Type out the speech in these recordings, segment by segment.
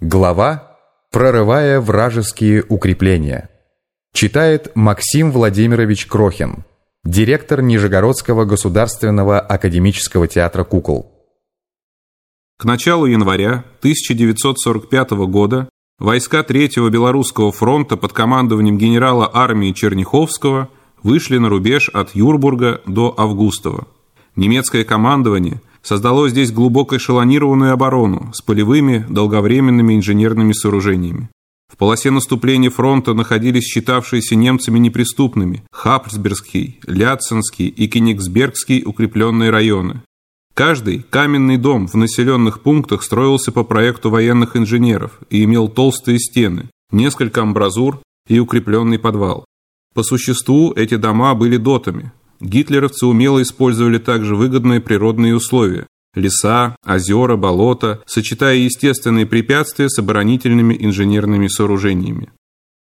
Глава «Прорывая вражеские укрепления». Читает Максим Владимирович Крохин, директор Нижегородского государственного академического театра кукол. К началу января 1945 года войска Третьего Белорусского фронта под командованием генерала армии Черняховского вышли на рубеж от Юрбурга до Августова. Немецкое командование – создало здесь глубоко эшелонированную оборону с полевыми долговременными инженерными сооружениями. В полосе наступления фронта находились считавшиеся немцами неприступными Хапсбергский, Ляцинский и Кенигсбергский укрепленные районы. Каждый каменный дом в населенных пунктах строился по проекту военных инженеров и имел толстые стены, несколько амбразур и укрепленный подвал. По существу эти дома были дотами, Гитлеровцы умело использовали также выгодные природные условия – леса, озера, болота, сочетая естественные препятствия с оборонительными инженерными сооружениями.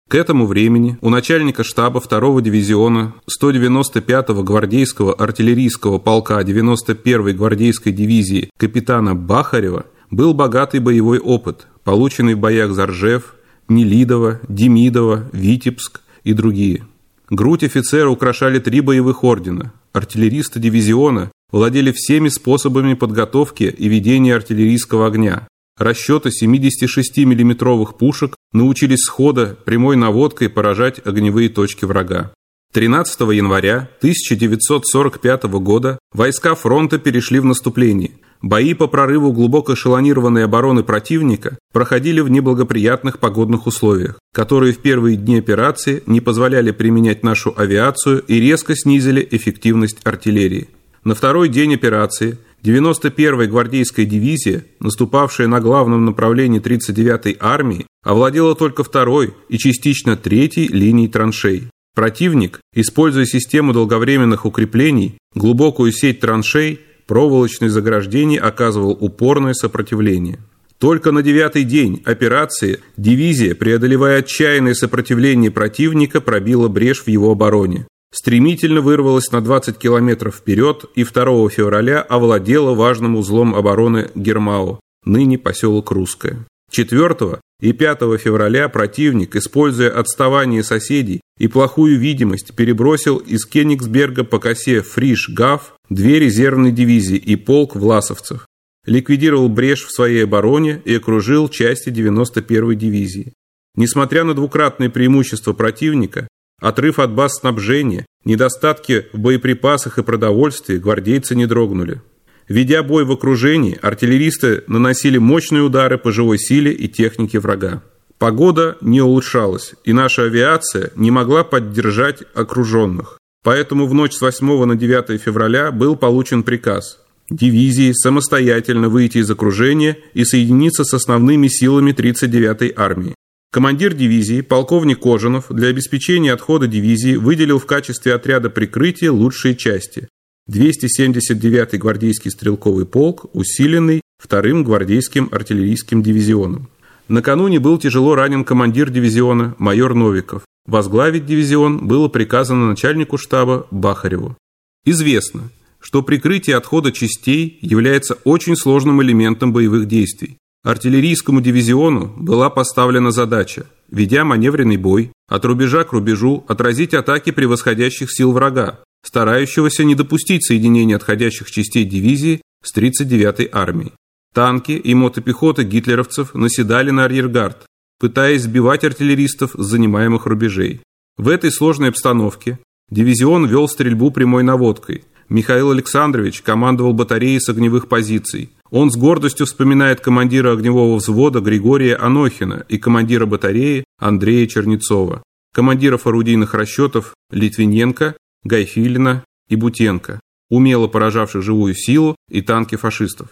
К этому времени у начальника штаба 2-го дивизиона 195-го гвардейского артиллерийского полка 91-й гвардейской дивизии капитана Бахарева был богатый боевой опыт, полученный в боях за Ржев, Нелидово, Демидово, Витебск и другие. Грудь офицера украшали три боевых ордена. Артиллеристы дивизиона владели всеми способами подготовки и ведения артиллерийского огня. Расчеты 76 миллиметровых пушек научились схода прямой наводкой поражать огневые точки врага. 13 января 1945 года войска фронта перешли в наступление – Бои по прорыву глубоко эшелонированной обороны противника проходили в неблагоприятных погодных условиях, которые в первые дни операции не позволяли применять нашу авиацию и резко снизили эффективность артиллерии. На второй день операции 91-я гвардейская дивизия, наступавшая на главном направлении 39-й армии, овладела только второй и частично третьей линией траншей. Противник, используя систему долговременных укреплений, глубокую сеть траншей, проволочное заграждение оказывал упорное сопротивление. Только на девятый день операции дивизия, преодолевая отчаянное сопротивление противника, пробила брешь в его обороне. Стремительно вырвалась на 20 километров вперед и 2 февраля овладела важным узлом обороны Гермау, ныне поселок Русское. 4 и 5 февраля противник, используя отставание соседей и плохую видимость, перебросил из Кенигсберга по косе Фриш-Гав две резервные дивизии и полк власовцев, ликвидировал брешь в своей обороне и окружил части 91-й дивизии. Несмотря на двукратное преимущество противника, отрыв от баз снабжения, недостатки в боеприпасах и продовольствии, гвардейцы не дрогнули. Ведя бой в окружении, артиллеристы наносили мощные удары по живой силе и технике врага. Погода не улучшалась, и наша авиация не могла поддержать окруженных. Поэтому в ночь с 8 на 9 февраля был получен приказ дивизии самостоятельно выйти из окружения и соединиться с основными силами 39-й армии. Командир дивизии, полковник Кожанов, для обеспечения отхода дивизии выделил в качестве отряда прикрытия лучшие части. 279-й гвардейский стрелковый полк, усиленный вторым гвардейским артиллерийским дивизионом. Накануне был тяжело ранен командир дивизиона майор Новиков. Возглавить дивизион было приказано начальнику штаба Бахареву. Известно, что прикрытие отхода частей является очень сложным элементом боевых действий. Артиллерийскому дивизиону была поставлена задача, ведя маневренный бой, от рубежа к рубежу отразить атаки превосходящих сил врага, старающегося не допустить соединения отходящих частей дивизии с 39-й армией. Танки и мотопехота гитлеровцев наседали на арьергард, пытаясь сбивать артиллеристов с занимаемых рубежей. В этой сложной обстановке дивизион вел стрельбу прямой наводкой. Михаил Александрович командовал батареей с огневых позиций. Он с гордостью вспоминает командира огневого взвода Григория Анохина и командира батареи Андрея Чернецова, командиров орудийных расчетов Литвиненко Гайфилина и Бутенко, умело поражавших живую силу и танки фашистов.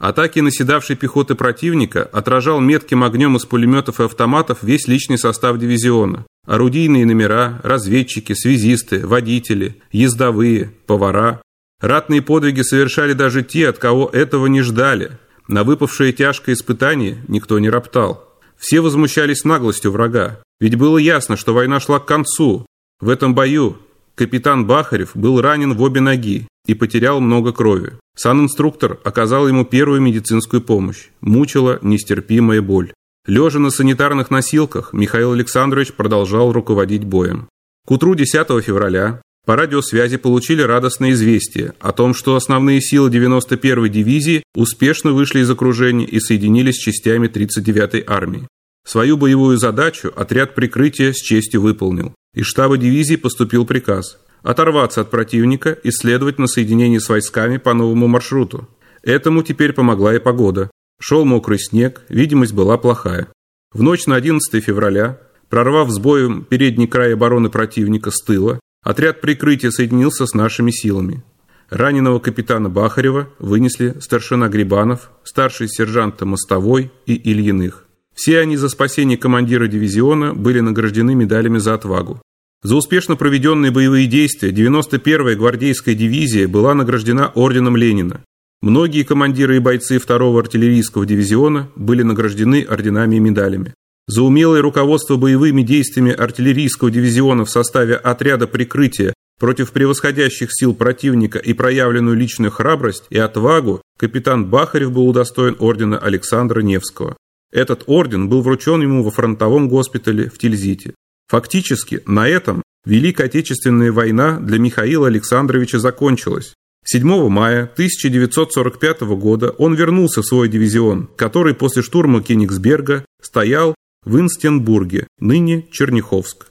Атаки наседавшей пехоты противника отражал метким огнем из пулеметов и автоматов весь личный состав дивизиона. Орудийные номера, разведчики, связисты, водители, ездовые, повара. Ратные подвиги совершали даже те, от кого этого не ждали. На выпавшее тяжкое испытание никто не роптал. Все возмущались наглостью врага, ведь было ясно, что война шла к концу. В этом бою Капитан Бахарев был ранен в обе ноги и потерял много крови. Сан-инструктор оказал ему первую медицинскую помощь. Мучила нестерпимая боль. Лежа на санитарных носилках, Михаил Александрович продолжал руководить боем. К утру 10 февраля по радиосвязи получили радостное известие о том, что основные силы 91-й дивизии успешно вышли из окружения и соединились с частями 39-й армии. Свою боевую задачу отряд прикрытия с честью выполнил. Из штаба дивизии поступил приказ оторваться от противника и следовать на соединение с войсками по новому маршруту. Этому теперь помогла и погода. Шел мокрый снег, видимость была плохая. В ночь на 11 февраля, прорвав с боем передний край обороны противника с тыла, отряд прикрытия соединился с нашими силами. Раненого капитана Бахарева вынесли старшина Грибанов, старший сержант Мостовой и Ильиных. Все они за спасение командира дивизиона были награждены медалями за отвагу. За успешно проведенные боевые действия 91-я гвардейская дивизия была награждена орденом Ленина. Многие командиры и бойцы 2-го артиллерийского дивизиона были награждены орденами и медалями. За умелое руководство боевыми действиями артиллерийского дивизиона в составе отряда прикрытия против превосходящих сил противника и проявленную личную храбрость и отвагу капитан Бахарев был удостоен ордена Александра Невского. Этот орден был вручен ему во фронтовом госпитале в Тильзите. Фактически, на этом Великая Отечественная война для Михаила Александровича закончилась. 7 мая 1945 года он вернулся в свой дивизион, который после штурма Кенигсберга стоял в Инстенбурге, ныне Черняховск.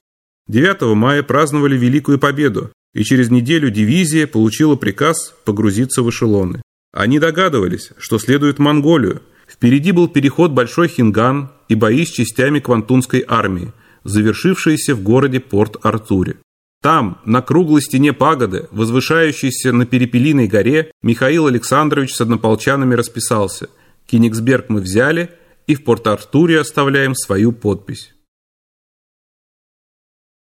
9 мая праздновали Великую Победу, и через неделю дивизия получила приказ погрузиться в эшелоны. Они догадывались, что следует Монголию, Впереди был переход Большой Хинган и бои с частями Квантунской армии, завершившиеся в городе Порт-Артуре. Там, на круглой стене пагоды, возвышающейся на Перепелиной горе, Михаил Александрович с однополчанами расписался. Кенигсберг мы взяли и в Порт-Артуре оставляем свою подпись.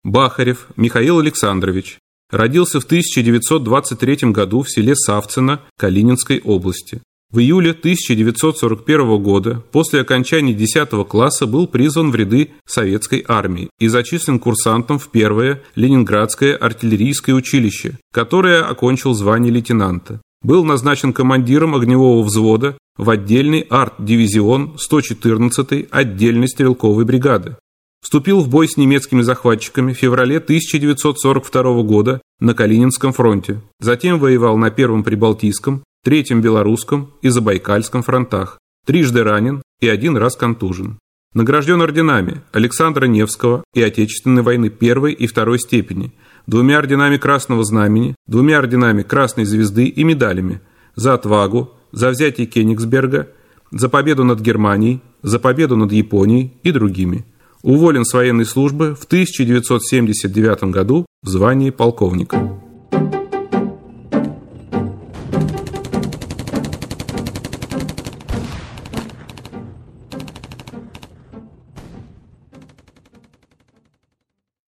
Бахарев Михаил Александрович родился в 1923 году в селе Савцино Калининской области. В июле 1941 года, после окончания 10 класса, был призван в ряды советской армии и зачислен курсантом в первое Ленинградское артиллерийское училище, которое окончил звание лейтенанта. Был назначен командиром огневого взвода в отдельный арт-дивизион 114-й отдельной стрелковой бригады. Вступил в бой с немецкими захватчиками в феврале 1942 года на Калининском фронте. Затем воевал на Первом Прибалтийском, Третьем Белорусском и Забайкальском фронтах, трижды ранен и один раз контужен. Награжден орденами Александра Невского и Отечественной войны первой и второй степени, двумя орденами Красного Знамени, двумя орденами Красной Звезды и медалями за отвагу, за взятие Кенигсберга, за победу над Германией, за победу над Японией и другими. Уволен с военной службы в 1979 году в звании полковника.